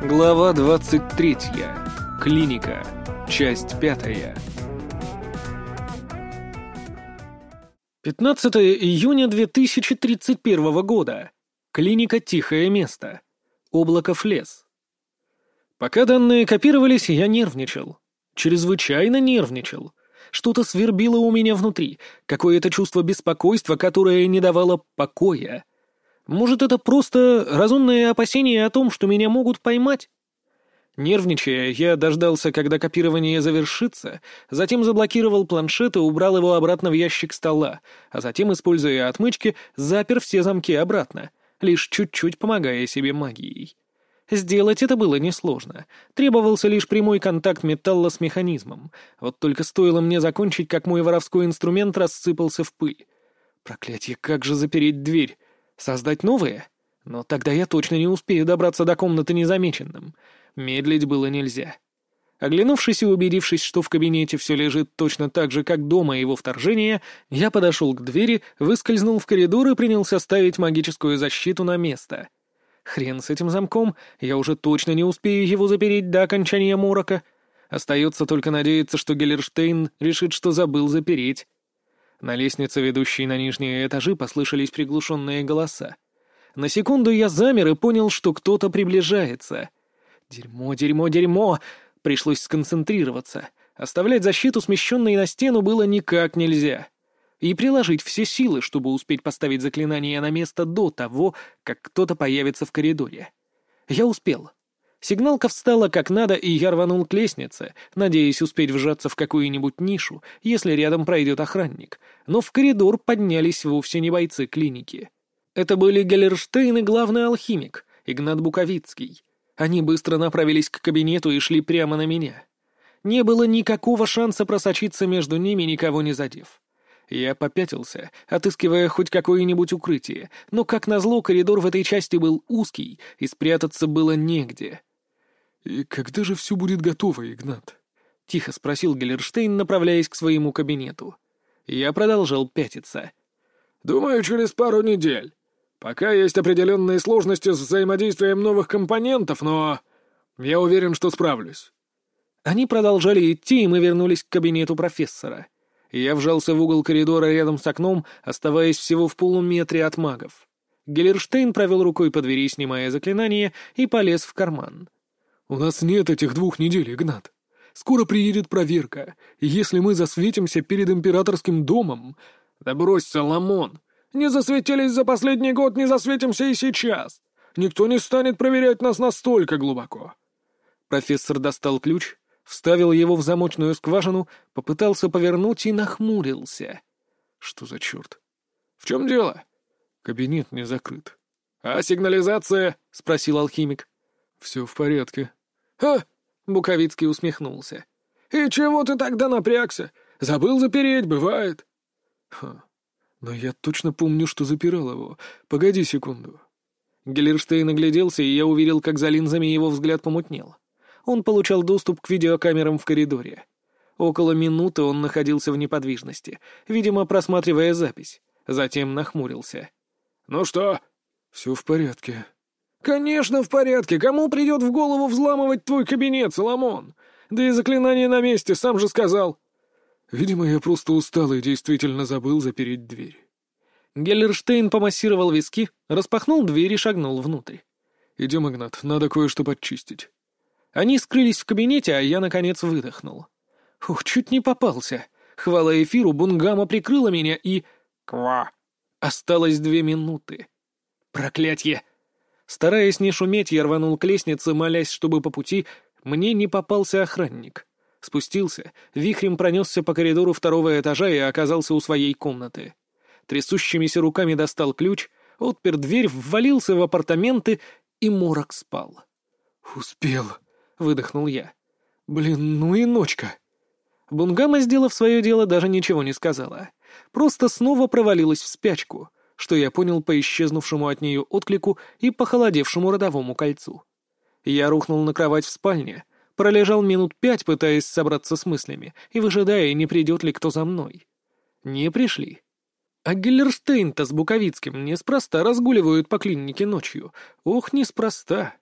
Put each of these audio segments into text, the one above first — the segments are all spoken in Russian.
Глава 23. Клиника. Часть 5. 15 июня 2031 года. Клиника «Тихое место». Облаков лес. Пока данные копировались, я нервничал. Чрезвычайно нервничал. Что-то свербило у меня внутри, какое-то чувство беспокойства, которое не давало покоя. Может, это просто разумное опасение о том, что меня могут поймать? Нервничая, я дождался, когда копирование завершится, затем заблокировал планшет и убрал его обратно в ящик стола, а затем, используя отмычки, запер все замки обратно, лишь чуть-чуть помогая себе магией. Сделать это было несложно. Требовался лишь прямой контакт металла с механизмом. Вот только стоило мне закончить, как мой воровской инструмент рассыпался в пыль. Проклятье, как же запереть дверь? Создать новые? Но тогда я точно не успею добраться до комнаты незамеченным. Медлить было нельзя. Оглянувшись и убедившись, что в кабинете все лежит точно так же, как дома его вторжения, я подошел к двери, выскользнул в коридор и принялся ставить магическую защиту на место. Хрен с этим замком, я уже точно не успею его запереть до окончания морока. Остается только надеяться, что Геллерштейн решит, что забыл запереть. На лестнице, ведущей на нижние этажи, послышались приглушенные голоса. На секунду я замер и понял, что кто-то приближается. Дерьмо, дерьмо, дерьмо! Пришлось сконцентрироваться. Оставлять защиту, смещенной на стену, было никак нельзя. И приложить все силы, чтобы успеть поставить заклинание на место до того, как кто-то появится в коридоре. Я успел. Сигналка встала как надо, и я рванул к лестнице, надеясь успеть вжаться в какую-нибудь нишу, если рядом пройдет охранник. Но в коридор поднялись вовсе не бойцы клиники. Это были Геллерштейн и главный алхимик, Игнат Буковицкий. Они быстро направились к кабинету и шли прямо на меня. Не было никакого шанса просочиться между ними, никого не задев. Я попятился, отыскивая хоть какое-нибудь укрытие, но, как назло, коридор в этой части был узкий, и спрятаться было негде. «И когда же все будет готово, Игнат?» — тихо спросил Геллерштейн, направляясь к своему кабинету. Я продолжал пятиться. «Думаю, через пару недель. Пока есть определенные сложности с взаимодействием новых компонентов, но я уверен, что справлюсь». Они продолжали идти, и мы вернулись к кабинету профессора. Я вжался в угол коридора рядом с окном, оставаясь всего в полуметре от магов. Геллерштейн провел рукой по двери, снимая заклинание, и полез в карман. «У нас нет этих двух недель, Игнат. Скоро приедет проверка, и если мы засветимся перед императорским домом...» «Да брось, Соломон! Не засветились за последний год, не засветимся и сейчас! Никто не станет проверять нас настолько глубоко!» Профессор достал ключ, вставил его в замочную скважину, попытался повернуть и нахмурился. «Что за черт?» «В чем дело?» «Кабинет не закрыт». «А сигнализация?» — спросил алхимик. «Все в порядке». «Ха!» — Буковицкий усмехнулся. «И чего ты тогда напрягся? Забыл запереть, бывает». «Ха, но я точно помню, что запирал его. Погоди секунду». Геллерштейн огляделся, и я увидел, как за линзами его взгляд помутнел. Он получал доступ к видеокамерам в коридоре. Около минуты он находился в неподвижности, видимо, просматривая запись. Затем нахмурился. «Ну что?» «Все в порядке», «Конечно, в порядке. Кому придет в голову взламывать твой кабинет, Соломон? Да и заклинание на месте, сам же сказал». «Видимо, я просто устал и действительно забыл запереть дверь». Геллерштейн помассировал виски, распахнул дверь и шагнул внутрь. «Идем, Игнат, надо кое-что подчистить». Они скрылись в кабинете, а я, наконец, выдохнул. Ух, чуть не попался. Хвала эфиру, Бунгама прикрыла меня и... Ква! Осталось две минуты. Проклятье! Стараясь не шуметь, я рванул к лестнице, молясь, чтобы по пути мне не попался охранник. Спустился, вихрем пронесся по коридору второго этажа и оказался у своей комнаты. Трясущимися руками достал ключ, отпер дверь, ввалился в апартаменты, и морок спал. «Успел», — выдохнул я. «Блин, ну и ночка». Бунгама, сделав свое дело, даже ничего не сказала. Просто снова провалилась в спячку — что я понял по исчезнувшему от нее отклику и похолодевшему родовому кольцу. Я рухнул на кровать в спальне, пролежал минут пять, пытаясь собраться с мыслями и выжидая, не придет ли кто за мной. Не пришли. А Геллерштейн-то с Буковицким неспроста разгуливают по клинике ночью. Ох, неспроста.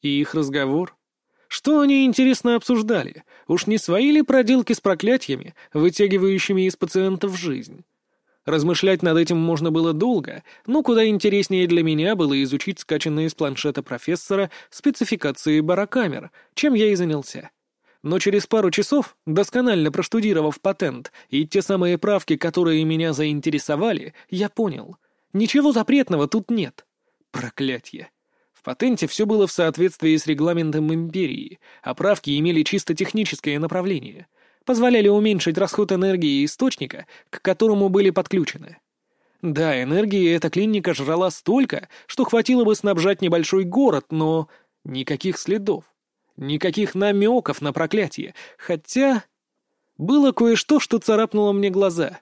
И их разговор? Что они, интересно, обсуждали? Уж не свои ли проделки с проклятиями, вытягивающими из пациентов жизнь? Размышлять над этим можно было долго, но куда интереснее для меня было изучить скачанные с планшета профессора спецификации барокамер, чем я и занялся. Но через пару часов, досконально проштудировав патент и те самые правки, которые меня заинтересовали, я понял. Ничего запретного тут нет. Проклятье. В патенте все было в соответствии с регламентом империи, а правки имели чисто техническое направление. Позволяли уменьшить расход энергии источника, к которому были подключены. Да, энергии эта клиника жрала столько, что хватило бы снабжать небольшой город, но никаких следов. Никаких намеков на проклятие, хотя... Было кое-что, что царапнуло мне глаза.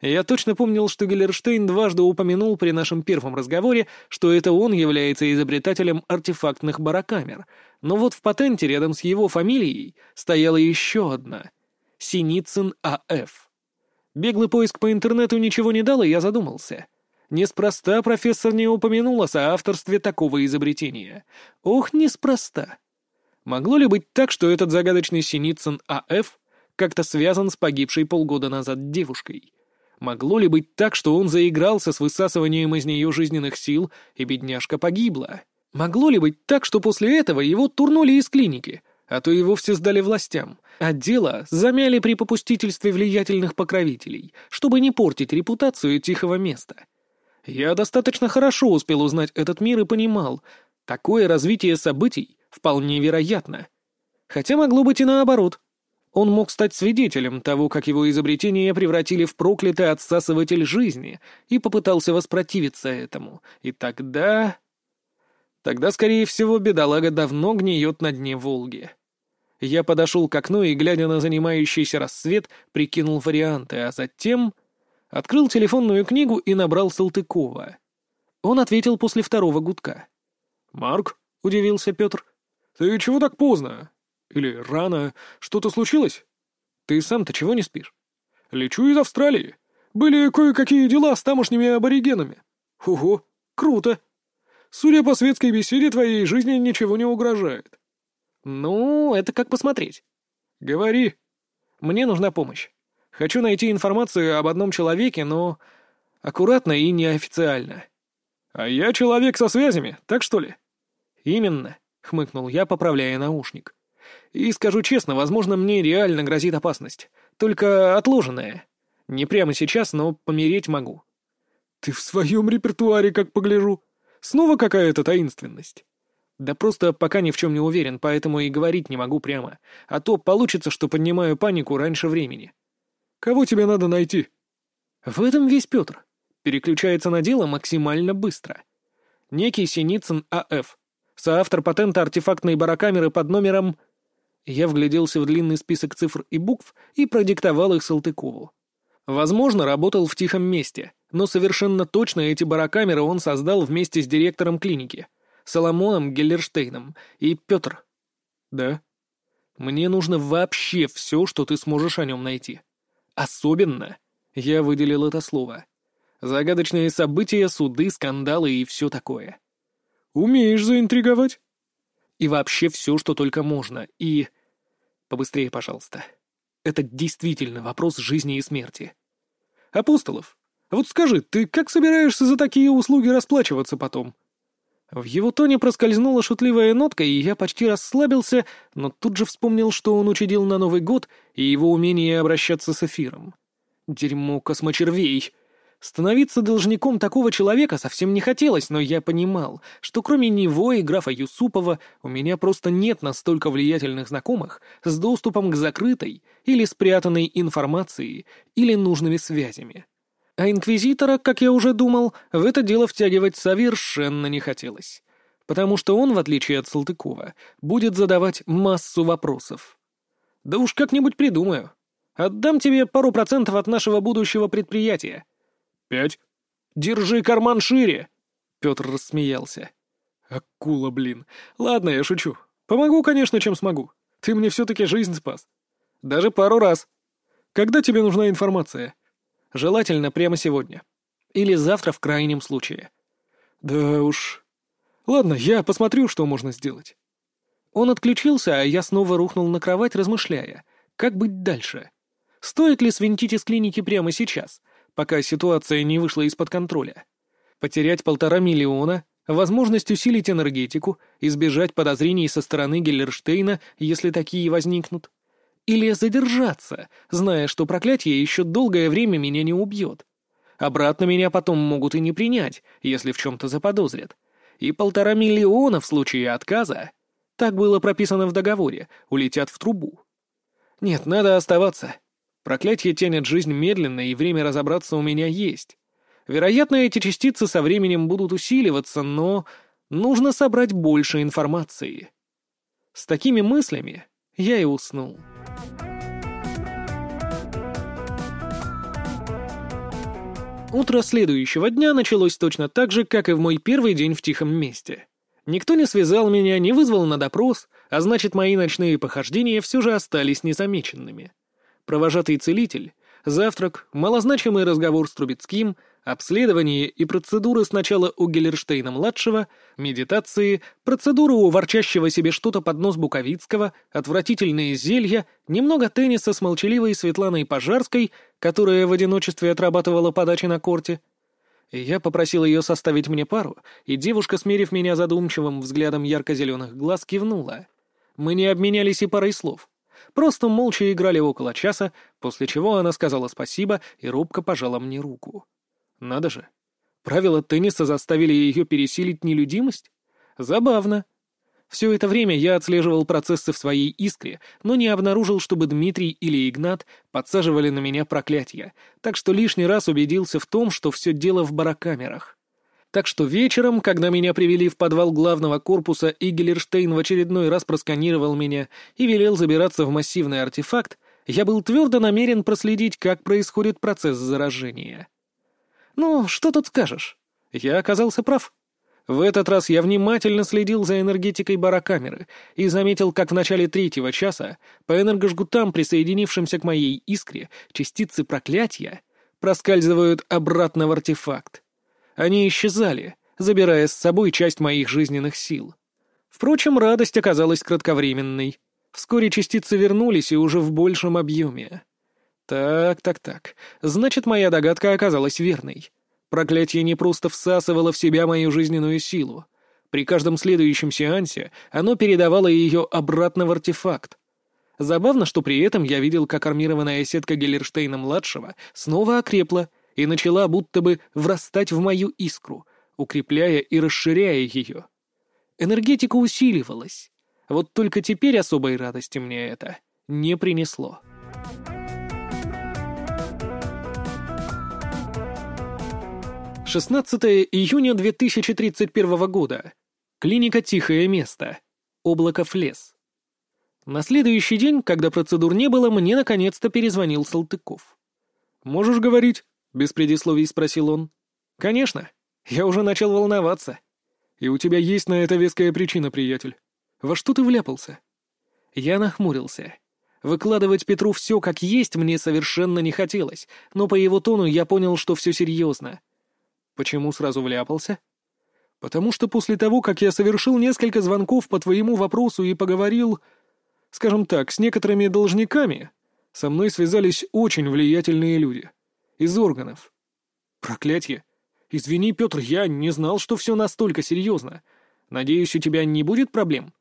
Я точно помнил, что Геллерштейн дважды упомянул при нашем первом разговоре, что это он является изобретателем артефактных барокамер, но вот в патенте рядом с его фамилией стояла еще одна — Синицын А.Ф. Беглый поиск по интернету ничего не дал, и я задумался. Неспроста профессор не упомянул о соавторстве такого изобретения. Ох, неспроста. Могло ли быть так, что этот загадочный Синицын А.Ф. как-то связан с погибшей полгода назад девушкой? Могло ли быть так, что он заигрался с высасыванием из нее жизненных сил, и бедняжка погибла? Могло ли быть так, что после этого его турнули из клиники, а то и вовсе сдали властям, а дело замяли при попустительстве влиятельных покровителей, чтобы не портить репутацию тихого места? Я достаточно хорошо успел узнать этот мир и понимал, такое развитие событий вполне вероятно. Хотя могло быть и наоборот. Он мог стать свидетелем того, как его изобретение превратили в проклятый отсасыватель жизни, и попытался воспротивиться этому. И тогда... Тогда, скорее всего, бедолага давно гниет на дне Волги. Я подошел к окну и, глядя на занимающийся рассвет, прикинул варианты, а затем открыл телефонную книгу и набрал Салтыкова. Он ответил после второго гудка. «Марк?» — удивился Петр. «Ты чего так поздно? Или рано? Что-то случилось? Ты сам-то чего не спишь?» «Лечу из Австралии. Были кое-какие дела с тамошними аборигенами. Ого, круто. Судя по светской беседе, твоей жизни ничего не угрожает». «Ну, это как посмотреть». «Говори». «Мне нужна помощь. Хочу найти информацию об одном человеке, но аккуратно и неофициально». «А я человек со связями, так что ли?» «Именно. — хмыкнул я, поправляя наушник. «И скажу честно, возможно, мне реально грозит опасность. Только отложенная. Не прямо сейчас, но помереть могу». «Ты в своем репертуаре, как погляжу. Снова какая-то таинственность». «Да просто пока ни в чем не уверен, поэтому и говорить не могу прямо. А то получится, что поднимаю панику раньше времени». «Кого тебе надо найти?» «В этом весь Петр. Переключается на дело максимально быстро. Некий Синицын А.Ф соавтор патента артефактной барокамеры под номером... Я вгляделся в длинный список цифр и букв и продиктовал их Салтыкову. Возможно, работал в тихом месте, но совершенно точно эти барокамеры он создал вместе с директором клиники, Соломоном Геллерштейном и Петр. Да. Мне нужно вообще все, что ты сможешь о нем найти. Особенно, я выделил это слово, загадочные события, суды, скандалы и все такое. «Умеешь заинтриговать?» «И вообще все, что только можно. И...» «Побыстрее, пожалуйста. Это действительно вопрос жизни и смерти». «Апостолов, вот скажи, ты как собираешься за такие услуги расплачиваться потом?» В его тоне проскользнула шутливая нотка, и я почти расслабился, но тут же вспомнил, что он учредил на Новый год и его умение обращаться с эфиром. Дерьмо космочервей. Становиться должником такого человека совсем не хотелось, но я понимал, что кроме него и графа Юсупова у меня просто нет настолько влиятельных знакомых с доступом к закрытой или спрятанной информации или нужными связями. А инквизитора, как я уже думал, в это дело втягивать совершенно не хотелось. Потому что он, в отличие от Салтыкова, будет задавать массу вопросов. Да уж как-нибудь придумаю. Отдам тебе пару процентов от нашего будущего предприятия. «Пять». «Держи карман шире!» Петр рассмеялся. «Акула, блин. Ладно, я шучу. Помогу, конечно, чем смогу. Ты мне все-таки жизнь спас. Даже пару раз. Когда тебе нужна информация?» «Желательно прямо сегодня. Или завтра в крайнем случае». «Да уж. Ладно, я посмотрю, что можно сделать». Он отключился, а я снова рухнул на кровать, размышляя, как быть дальше. Стоит ли свинтить из клиники прямо сейчас, пока ситуация не вышла из-под контроля? Потерять полтора миллиона, возможность усилить энергетику, избежать подозрений со стороны Геллерштейна, если такие возникнут? Или задержаться, зная, что проклятие еще долгое время меня не убьет? Обратно меня потом могут и не принять, если в чем-то заподозрят. И полтора миллиона в случае отказа так было прописано в договоре, улетят в трубу. Нет, надо оставаться. Проклятие тянет жизнь медленно, и время разобраться у меня есть. Вероятно, эти частицы со временем будут усиливаться, но нужно собрать больше информации. С такими мыслями я и уснул. Утро следующего дня началось точно так же, как и в мой первый день в тихом месте. Никто не связал меня, не вызвал на допрос, а значит, мои ночные похождения все же остались незамеченными. Провожатый целитель, завтрак, малозначимый разговор с Трубецким, обследование и процедуры сначала у Геллерштейна-младшего, медитации, процедуры у ворчащего себе что-то под нос Буковицкого, отвратительные зелья, немного тенниса с молчаливой Светланой Пожарской, которая в одиночестве отрабатывала подачи на корте — я попросил ее составить мне пару, и девушка, смерив меня задумчивым взглядом ярко-зеленых глаз, кивнула. Мы не обменялись и парой слов. Просто молча играли около часа, после чего она сказала спасибо и робко пожала мне руку. Надо же. Правила тенниса заставили ее пересилить нелюдимость? Забавно. Все это время я отслеживал процессы в своей искре, но не обнаружил, чтобы Дмитрий или Игнат подсаживали на меня проклятия, так что лишний раз убедился в том, что все дело в барокамерах. Так что вечером, когда меня привели в подвал главного корпуса, и Геллерштейн в очередной раз просканировал меня и велел забираться в массивный артефакт, я был твердо намерен проследить, как происходит процесс заражения. Ну, что тут скажешь? Я оказался прав. В этот раз я внимательно следил за энергетикой барокамеры и заметил, как в начале третьего часа по энергожгутам, присоединившимся к моей искре, частицы проклятия проскальзывают обратно в артефакт. Они исчезали, забирая с собой часть моих жизненных сил. Впрочем, радость оказалась кратковременной. Вскоре частицы вернулись и уже в большем объеме. Так, так, так. Значит, моя догадка оказалась верной. Проклятие не просто всасывало в себя мою жизненную силу. При каждом следующем сеансе оно передавало ее обратно в артефакт. Забавно, что при этом я видел, как армированная сетка Геллерштейна-младшего снова окрепла и начала будто бы врастать в мою искру, укрепляя и расширяя ее. Энергетика усиливалась. Вот только теперь особой радости мне это не принесло. 16 июня 2031 года. Клиника «Тихое место». Облаков лес. На следующий день, когда процедур не было, мне наконец-то перезвонил Салтыков. «Можешь говорить?» — без предисловий спросил он. «Конечно. Я уже начал волноваться. И у тебя есть на это веская причина, приятель. Во что ты вляпался?» Я нахмурился. Выкладывать Петру все как есть мне совершенно не хотелось, но по его тону я понял, что все серьезно. Почему сразу вляпался? Потому что после того, как я совершил несколько звонков по твоему вопросу и поговорил, скажем так, с некоторыми должниками, со мной связались очень влиятельные люди. Из органов. Проклятье. Извини, Петр, я не знал, что все настолько серьезно. Надеюсь, у тебя не будет проблем?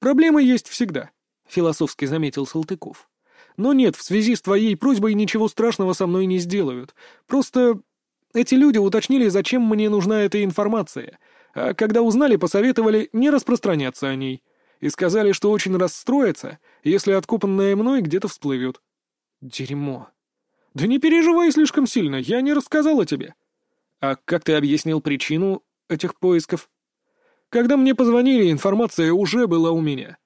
Проблемы есть всегда, — философски заметил Салтыков. Но нет, в связи с твоей просьбой ничего страшного со мной не сделают. Просто эти люди уточнили, зачем мне нужна эта информация, а когда узнали, посоветовали не распространяться о ней. И сказали, что очень расстроятся, если откопанное мной где-то всплывет. Дерьмо. Да не переживай слишком сильно, я не рассказал о тебе. А как ты объяснил причину этих поисков? Когда мне позвонили, информация уже была у меня.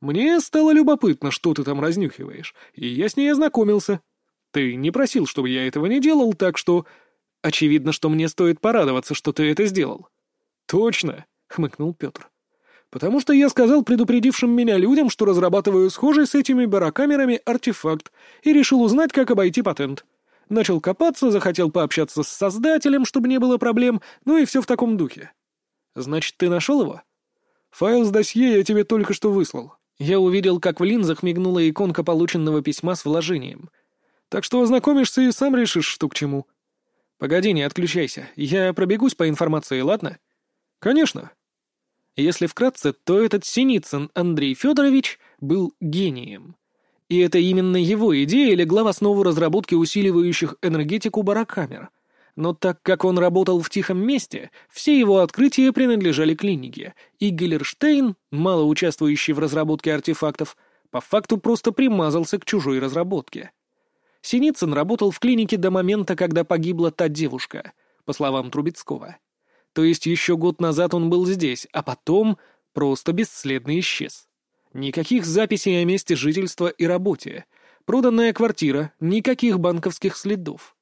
Мне стало любопытно, что ты там разнюхиваешь, и я с ней ознакомился. Ты не просил, чтобы я этого не делал, так что Очевидно, что мне стоит порадоваться, что ты это сделал. Точно, хмыкнул Петр. Потому что я сказал предупредившим меня людям, что разрабатываю схожий с этими барокамерами артефакт, и решил узнать, как обойти патент. Начал копаться, захотел пообщаться с создателем, чтобы не было проблем, ну и все в таком духе. Значит, ты нашел его? Файл с досье я тебе только что выслал. Я увидел, как в линзах мигнула иконка полученного письма с вложением. Так что ознакомишься и сам решишь, что к чему. Погоди, не отключайся. Я пробегусь по информации, ладно? Конечно. Если вкратце, то этот Синицын Андрей Федорович был гением. И это именно его идея легла в основу разработки усиливающих энергетику барокамер. Но так как он работал в тихом месте, все его открытия принадлежали клинике, и Геллерштейн, мало участвующий в разработке артефактов, по факту просто примазался к чужой разработке. Синицын работал в клинике до момента, когда погибла та девушка, по словам Трубецкого. То есть еще год назад он был здесь, а потом просто бесследно исчез. Никаких записей о месте жительства и работе. Проданная квартира, никаких банковских следов.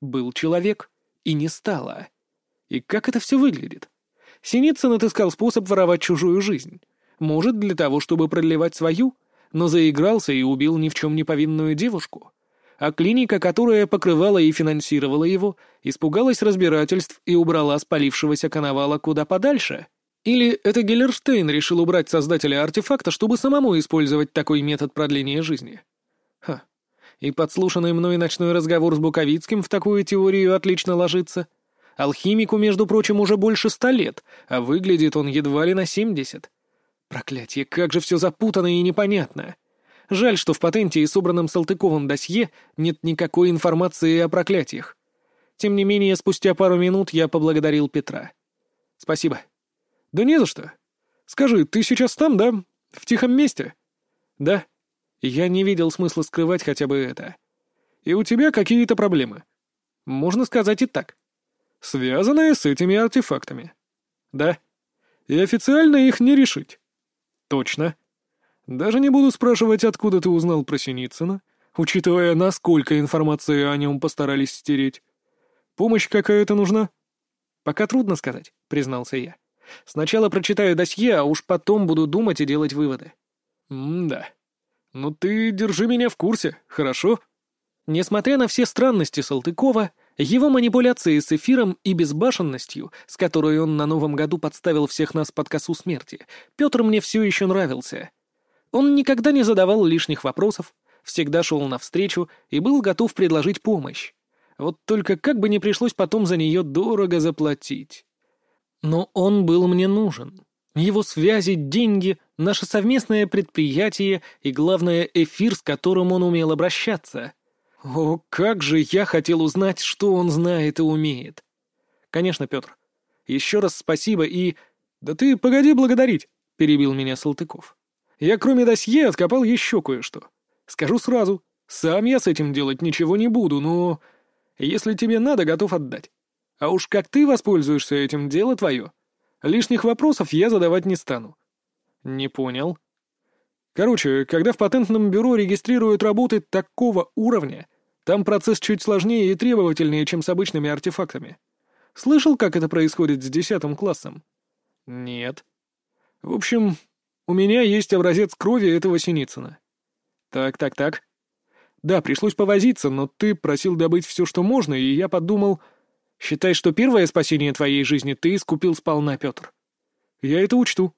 Был человек, и не стало. И как это все выглядит? Синицын отыскал способ воровать чужую жизнь. Может, для того, чтобы продлевать свою, но заигрался и убил ни в чем не повинную девушку. А клиника, которая покрывала и финансировала его, испугалась разбирательств и убрала спалившегося коновала куда подальше — или это Геллерштейн решил убрать создателя артефакта, чтобы самому использовать такой метод продления жизни? Ха. И подслушанный мной ночной разговор с Буковицким в такую теорию отлично ложится. Алхимику, между прочим, уже больше ста лет, а выглядит он едва ли на семьдесят. Проклятье, как же все запутано и непонятно. Жаль, что в патенте и собранном Салтыковым досье нет никакой информации о проклятиях. Тем не менее, спустя пару минут я поблагодарил Петра. «Спасибо», «Да не за что. Скажи, ты сейчас там, да? В тихом месте?» «Да. Я не видел смысла скрывать хотя бы это. И у тебя какие-то проблемы?» «Можно сказать и так. Связанные с этими артефактами?» «Да. И официально их не решить?» «Точно. Даже не буду спрашивать, откуда ты узнал про Синицына, учитывая, насколько информации о нем постарались стереть. Помощь какая-то нужна?» «Пока трудно сказать», — признался я. Сначала прочитаю досье, а уж потом буду думать и делать выводы. М-да. Ну ты держи меня в курсе, хорошо? Несмотря на все странности Салтыкова, его манипуляции с эфиром и безбашенностью, с которой он на Новом году подставил всех нас под косу смерти, Петр мне все еще нравился. Он никогда не задавал лишних вопросов, всегда шел навстречу и был готов предложить помощь. Вот только как бы не пришлось потом за нее дорого заплатить. Но он был мне нужен. Его связи, деньги, наше совместное предприятие и, главное, эфир, с которым он умел обращаться. О, как же я хотел узнать, что он знает и умеет. Конечно, Петр. Еще раз спасибо и... Да ты погоди благодарить, перебил меня Салтыков. Я кроме досье откопал еще кое-что. Скажу сразу, сам я с этим делать ничего не буду, но... Если тебе надо, готов отдать. А уж как ты воспользуешься этим, дело твое. Лишних вопросов я задавать не стану». «Не понял». «Короче, когда в патентном бюро регистрируют работы такого уровня, там процесс чуть сложнее и требовательнее, чем с обычными артефактами. Слышал, как это происходит с десятым классом?» «Нет». «В общем, у меня есть образец крови этого Синицына». «Так, так, так». «Да, пришлось повозиться, но ты просил добыть все, что можно, и я подумал...» Считай, что первое спасение твоей жизни ты искупил сполна, Петр. Я это учту.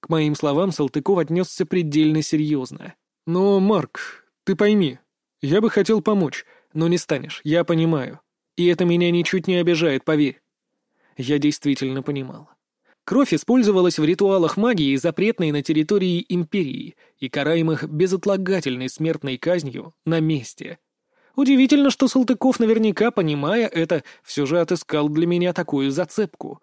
К моим словам Салтыков отнесся предельно серьезно. Но, Марк, ты пойми, я бы хотел помочь, но не станешь, я понимаю. И это меня ничуть не обижает, поверь. Я действительно понимал. Кровь использовалась в ритуалах магии, запретной на территории Империи и караемых безотлагательной смертной казнью на месте — Удивительно, что Салтыков, наверняка понимая это, все же отыскал для меня такую зацепку.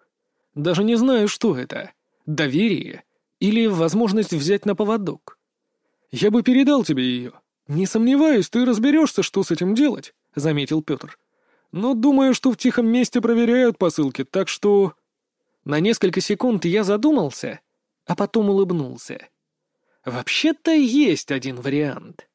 Даже не знаю, что это. Доверие или возможность взять на поводок. Я бы передал тебе ее. Не сомневаюсь, ты разберешься, что с этим делать, — заметил Петр. Но думаю, что в тихом месте проверяют посылки, так что... На несколько секунд я задумался, а потом улыбнулся. Вообще-то есть один вариант.